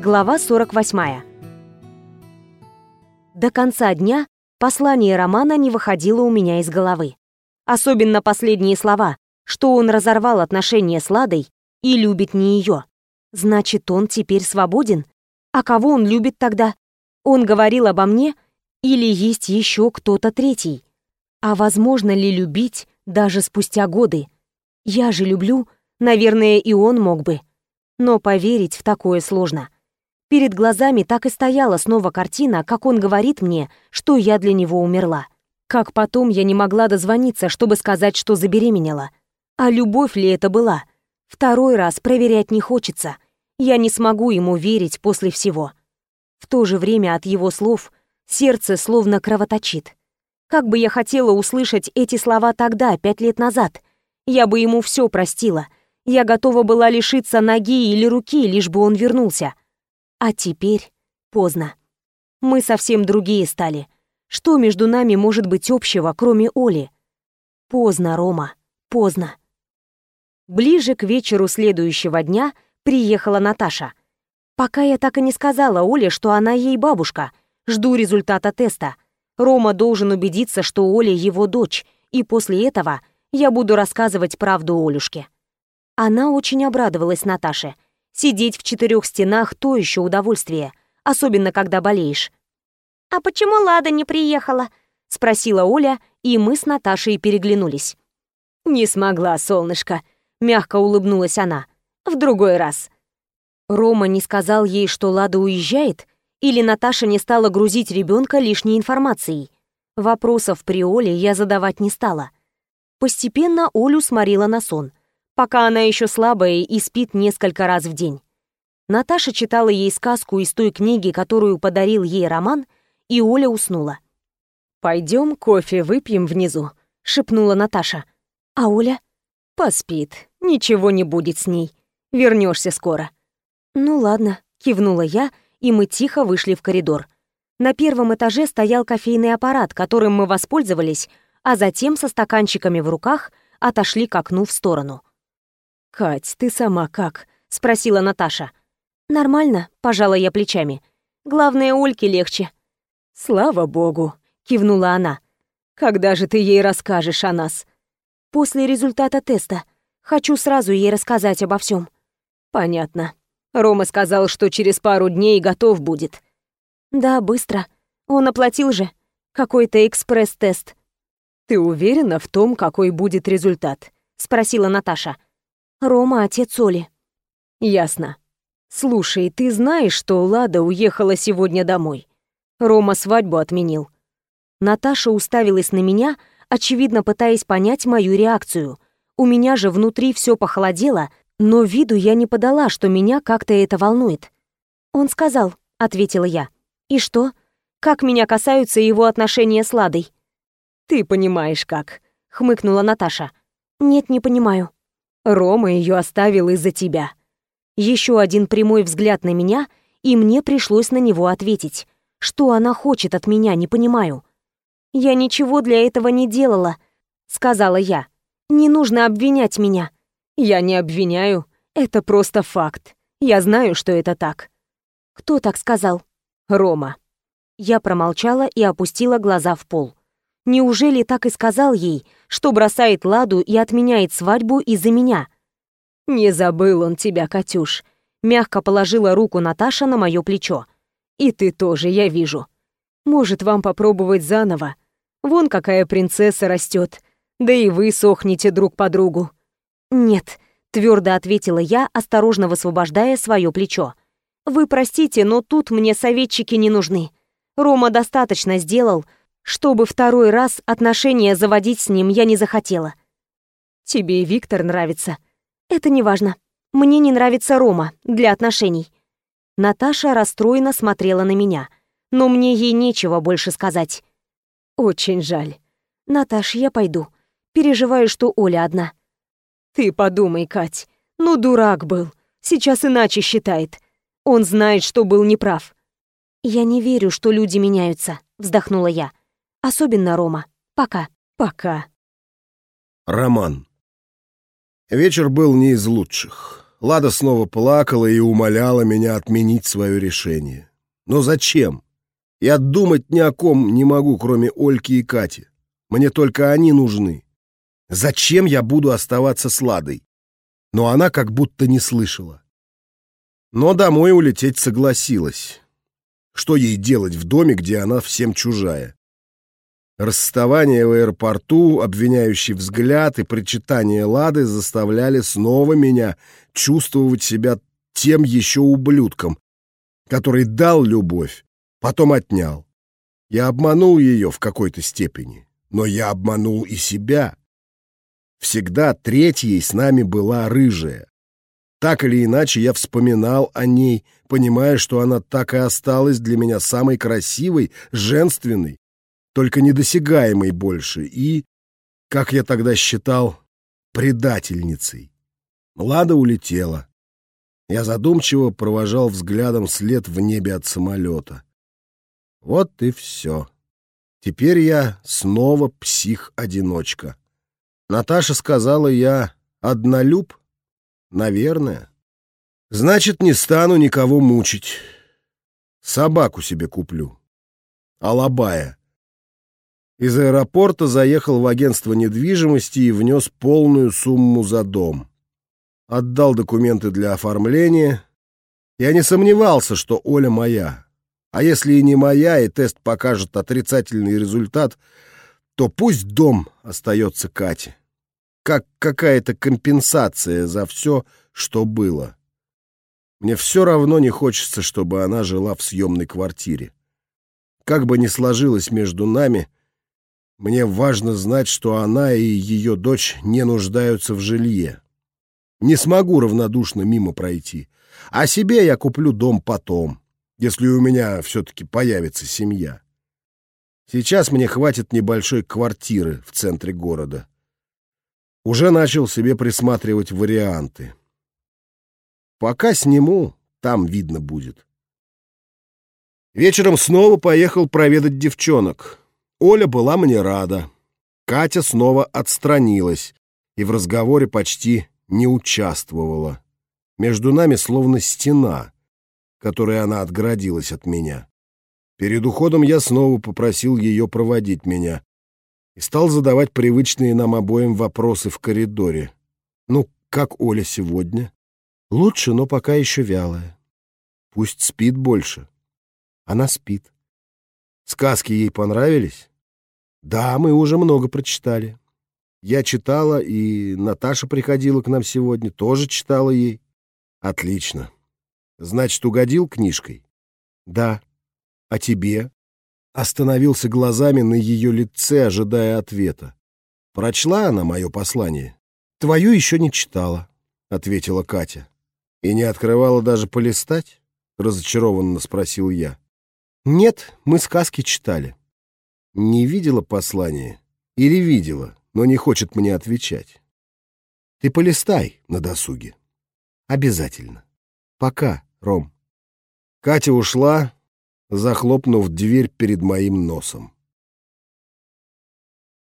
Глава 48. До конца дня послание Романа не выходило у меня из головы. Особенно последние слова, что он разорвал отношения с Ладой и любит не ее. Значит, он теперь свободен? А кого он любит тогда? Он говорил обо мне или есть еще кто-то третий? А возможно ли любить даже спустя годы? Я же люблю, наверное, и он мог бы. Но поверить в такое сложно. Перед глазами так и стояла снова картина, как он говорит мне, что я для него умерла. Как потом я не могла дозвониться, чтобы сказать, что забеременела. А любовь ли это была? Второй раз проверять не хочется. Я не смогу ему верить после всего. В то же время от его слов сердце словно кровоточит. Как бы я хотела услышать эти слова тогда, пять лет назад. Я бы ему все простила. Я готова была лишиться ноги или руки, лишь бы он вернулся. А теперь поздно. Мы совсем другие стали. Что между нами может быть общего, кроме Оли? Поздно, Рома, поздно. Ближе к вечеру следующего дня приехала Наташа. Пока я так и не сказала Оле, что она ей бабушка. Жду результата теста — Рома должен убедиться, что Оля его дочь, и после этого я буду рассказывать правду Олюшке. Она очень обрадовалась Наташе. Сидеть в четырех стенах — то еще удовольствие, особенно когда болеешь. «А почему Лада не приехала?» — спросила Оля, и мы с Наташей переглянулись. «Не смогла, солнышко», — мягко улыбнулась она. «В другой раз». Рома не сказал ей, что Лада уезжает, или Наташа не стала грузить ребенка лишней информацией. Вопросов при Оле я задавать не стала. Постепенно Олю сморила на сон, пока она еще слабая и спит несколько раз в день. Наташа читала ей сказку из той книги, которую подарил ей Роман, и Оля уснула. «Пойдем кофе выпьем внизу», — шепнула Наташа. «А Оля?» «Поспит. Ничего не будет с ней. Вернешься скоро». «Ну ладно», — кивнула я, — и мы тихо вышли в коридор. На первом этаже стоял кофейный аппарат, которым мы воспользовались, а затем со стаканчиками в руках отошли к окну в сторону. «Кать, ты сама как?» — спросила Наташа. «Нормально», — пожала я плечами. «Главное, Ольке легче». «Слава богу», — кивнула она. «Когда же ты ей расскажешь о нас?» «После результата теста. Хочу сразу ей рассказать обо всем. «Понятно. Рома сказал, что через пару дней готов будет. Да, быстро. Он оплатил же. Какой-то экспресс-тест. Ты уверена в том, какой будет результат? Спросила Наташа. Рома отец Оли. Ясно. Слушай, ты знаешь, что Лада уехала сегодня домой? Рома свадьбу отменил. Наташа уставилась на меня, очевидно пытаясь понять мою реакцию. У меня же внутри все похолодело, но виду я не подала, что меня как-то это волнует. «Он сказал», — ответила я. «И что? Как меня касаются его отношения с Ладой?» «Ты понимаешь как», — хмыкнула Наташа. «Нет, не понимаю». «Рома ее оставил из-за тебя». Еще один прямой взгляд на меня, и мне пришлось на него ответить. Что она хочет от меня, не понимаю. «Я ничего для этого не делала», — сказала я. «Не нужно обвинять меня». Я не обвиняю, это просто факт. Я знаю, что это так. Кто так сказал? Рома. Я промолчала и опустила глаза в пол. Неужели так и сказал ей, что бросает Ладу и отменяет свадьбу из-за меня? Не забыл он тебя, Катюш. Мягко положила руку Наташа на мое плечо. И ты тоже, я вижу. Может, вам попробовать заново? Вон какая принцесса растет. Да и вы сохнете друг по другу. «Нет», — твердо ответила я, осторожно высвобождая свое плечо. «Вы простите, но тут мне советчики не нужны. Рома достаточно сделал, чтобы второй раз отношения заводить с ним я не захотела». «Тебе и Виктор нравится». «Это не важно. Мне не нравится Рома для отношений». Наташа расстроенно смотрела на меня, но мне ей нечего больше сказать. «Очень жаль». «Наташ, я пойду. Переживаю, что Оля одна». Ты подумай, Кать. Ну, дурак был. Сейчас иначе считает. Он знает, что был неправ. Я не верю, что люди меняются, вздохнула я. Особенно Рома. Пока. Пока. Роман. Вечер был не из лучших. Лада снова плакала и умоляла меня отменить свое решение. Но зачем? Я думать ни о ком не могу, кроме Ольки и Кати. Мне только они нужны. Зачем я буду оставаться с Ладой? Но она как будто не слышала. Но домой улететь согласилась. Что ей делать в доме, где она всем чужая? Расставание в аэропорту, обвиняющий взгляд и причитание Лады заставляли снова меня чувствовать себя тем еще ублюдком, который дал любовь, потом отнял. Я обманул ее в какой-то степени, но я обманул и себя. Всегда третьей с нами была рыжая. Так или иначе, я вспоминал о ней, понимая, что она так и осталась для меня самой красивой, женственной, только недосягаемой больше и, как я тогда считал, предательницей. Лада улетела. Я задумчиво провожал взглядом след в небе от самолета. Вот и все. Теперь я снова псих-одиночка. Наташа сказала, я однолюб? Наверное. Значит, не стану никого мучить. Собаку себе куплю. Алабая. Из аэропорта заехал в агентство недвижимости и внес полную сумму за дом. Отдал документы для оформления. Я не сомневался, что Оля моя. А если и не моя, и тест покажет отрицательный результат, то пусть дом остается Кате. Как какая-то компенсация за все, что было. Мне все равно не хочется, чтобы она жила в съемной квартире. Как бы ни сложилось между нами, мне важно знать, что она и ее дочь не нуждаются в жилье. Не смогу равнодушно мимо пройти. А себе я куплю дом потом, если у меня все-таки появится семья. Сейчас мне хватит небольшой квартиры в центре города. Уже начал себе присматривать варианты. Пока сниму, там видно будет. Вечером снова поехал проведать девчонок. Оля была мне рада. Катя снова отстранилась и в разговоре почти не участвовала. Между нами словно стена, которой она отгородилась от меня. Перед уходом я снова попросил ее проводить меня и стал задавать привычные нам обоим вопросы в коридоре. «Ну, как Оля сегодня?» «Лучше, но пока еще вялая. Пусть спит больше». «Она спит». «Сказки ей понравились?» Да, мы уже много прочитали. Я читала, и Наташа приходила к нам сегодня, тоже читала ей. Отлично. Значит, угодил книжкой? Да. А тебе? Остановился глазами на ее лице, ожидая ответа. Прочла она мое послание? Твою еще не читала, ответила Катя. И не открывала даже полистать? Разочарованно спросил я. Нет, мы сказки читали. Не видела послание? Или видела, но не хочет мне отвечать? Ты полистай на досуге. Обязательно. Пока, Ром. Катя ушла, захлопнув дверь перед моим носом.